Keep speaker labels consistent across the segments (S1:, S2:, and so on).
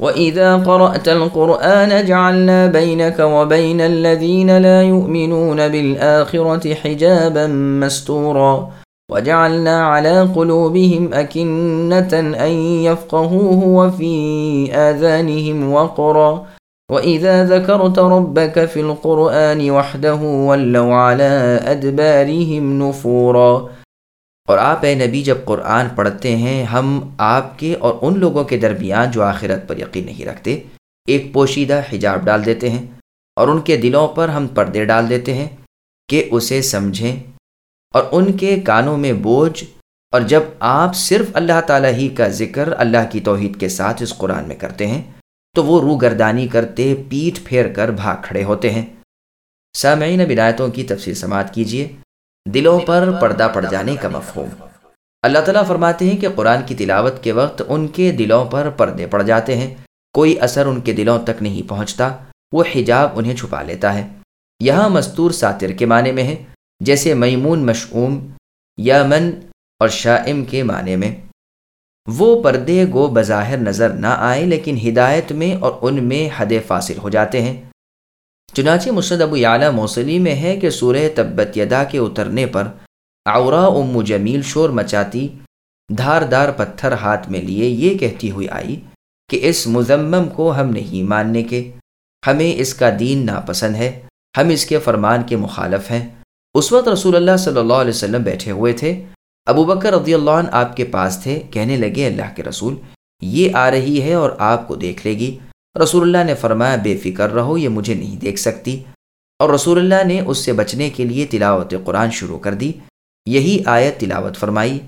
S1: وَإِذَا قَرَأْتَ الْقُرْآنَ جَعَلْنَا بَيْنَكَ وَبَيْنَ الَّذِينَ لَا يُؤْمِنُونَ بِالْآخِرَةِ حِجَابًا مَسْتُورًا وَجَعَلْنَا عَلَى قُلُوبِهِمْ أَكِنَّةً أَن يَفْقَهُوهُ وَفِي آذَانِهِمْ وَقْرًا وَإِذَا ذَكَرْتَ رَبَّكَ فِي الْقُرْآنِ وَحْدَهُ وَلَّوْا عَلَى أَدْبَارِهِمْ نُفُورًا
S2: اور آپ اے نبی جب قرآن پڑھتے ہیں، ہم آپ کے اور ان لوگوں کے درمیان جو آخرت پر یقین نہیں رکھتے، ایک پوشیدہ حجاب ڈال دیتے ہیں اور ان کے دلوں پر ہم پردے ڈال دیتے ہیں کہ اسے سمجھیں اور ان کے کانوں میں بوجھ اور جب آپ صرف اللہ تعالیٰ ہی کا ذکر اللہ کی توحید کے ساتھ اس قرآن میں کرتے ہیں، تو وہ روح گردانی کرتے پیٹ پھیر کر بھاگ کھڑے ہوتے ہیں۔ سامعین بنایتوں کی تفصیل سماعت کیجیے دلوں پر پردہ پڑ جانے کا مفہوم۔ اللہ تعالیٰ فرماتے ہیں کہ قرآن کی تلاوت کے وقت ان کے دلوں پر پردے پڑ جاتے ہیں۔ کوئی اثر ان کے دلوں تک نہیں پہنچتا، وہ حجاب انہیں چھپا لیتا ہے۔ یہاں مستور ساتر کے معنی میں ہے، جیسے میمون مشعوم یا من اور شائم کے معنی میں۔ وہ پردے گو بظاہر نظر نہ آئے، لیکن ہدایت میں اور ان میں حد فاصل ہو جاتے ہیں۔ چنانچہ مسد ابو اعلیٰ موصلی میں ہے کہ سورہ تبت یدا کے اترنے پر عورا ام جمیل شور مچاتی، دھار دار پتھر ہاتھ میں لیے یہ کہتی ہوئی آئی کہ اس مزمم کو ہم نہیں ماننے کے، ہمیں اس کا دین ناپسند ہے، ہم اس کے فرمان کے مخالف ہیں۔ اس وقت رسول اللہ صلی اللہ علیہ وسلم بیٹھے ہوئے تھے۔ ابو بکر رضی اللہ عنہ آپ کے پاس تھے، کہنے لگے اللہ کے رسول، یہ آ رہی ہے اور آپ کو دیکھ لے گی۔ رسول اللہ نے فرمایا، بے فکر رہو، یہ مجھے نہیں دیکھ سکتی۔ اور رسول اللہ نے اس سے بچنے کے لیے تلاوت قرآن شروع کر دی۔ یہی آیت تلاوت فرمائی۔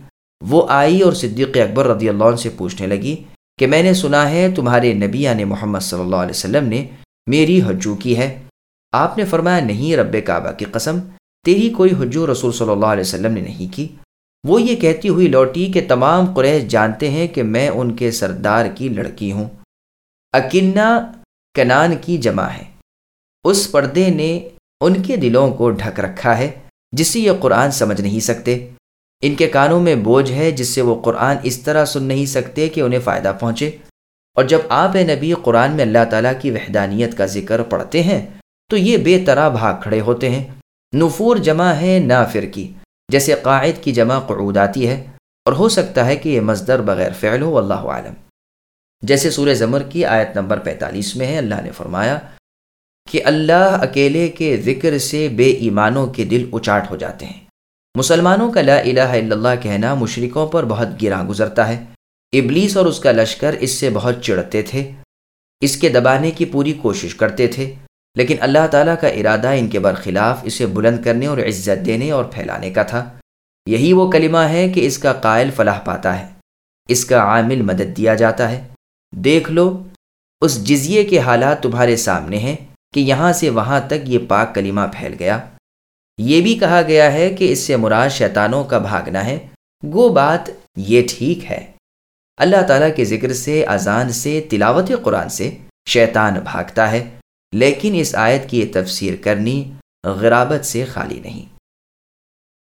S2: وہ آئی اور صدیق اکبر رضی اللہ عنہ سے پوچھنے لگی کہ میں نے سنا ہے، تمہارے نبی یعنی محمد صلی اللہ علیہ وسلم نے میری حجو کی ہے۔ آپ نے فرمایا، نہیں رب کعبہ کی قسم، تیری کوئی حجو رسول صلی اللہ علیہ وسلم نے نہیں کی۔ وہ یہ کہتی ہوئی لوٹی کہ تمام قریش جانتے ہیں کہ میں ان کے سردار کی لڑکی ہوں۔ اکنا کنان کی جمع ہے۔ اس پردے نے ان کے دلوں کو ڈھک رکھا ہے جس سے یہ قرآن سمجھ نہیں سکتے۔ ان کے کانوں میں بوجھ ہے جس سے وہ قرآن اس طرح سن نہیں سکتے کہ انہیں فائدہ پہنچے۔ اور جب آپ نبی، قرآن میں اللہ تعالیٰ کی وحدانیت کا ذکر پڑھتے ہیں، تو یہ بے طرح بھاگ کھڑے ہوتے ہیں۔ نفور جمع ہے نافر کی جیسے قائد کی جمع قعود آتی ہے۔ اور ہو سکتا ہے کہ یہ مزدر بغیر فعل ہو اللہ عالم جیسے سورہ زمر کی آیت نمبر پینتالیس میں ہے، اللہ نے فرمایا کہ اللہ اکیلے کے ذکر سے بے ایمانوں کے دل اچاٹ ہو جاتے ہیں۔ مسلمانوں کا لا الہ الا اللہ کہنا مشرکوں پر بہت گراں گزرتا ہے۔ ابلیس اور اس کا لشکر اس سے بہت چڑھتے تھے۔ اس کے دبانے کی پوری کوشش کرتے تھے۔ لیکن اللہ تعالیٰ کا ارادہ ان کے برخلاف اسے بلند کرنے اور عزت دینے اور پھیلانے کا تھا۔ یہی وہ کلمہ ہے کہ اس کا قائل فلاح پاتا ہے۔ اس کا عامل مدد دیا جاتا ہے۔ دیکھ لو، اس جزیے کے حالات تمہارے سامنے ہیں کہ یہاں سے وہاں تک یہ پاک کلمہ پھیل گیا۔ یہ بھی کہا گیا ہے کہ اس سے مراد شیطانوں کا بھاگنا ہے۔ گو بات یہ ٹھیک ہے۔ اللہ تعالیٰ کے ذکر سے، اذان سے، تلاوت قرآن سے شیطان بھاگتا ہے، لیکن اس آیت کی یہ تفسیر کرنی غرابت سے خالی نہیں۔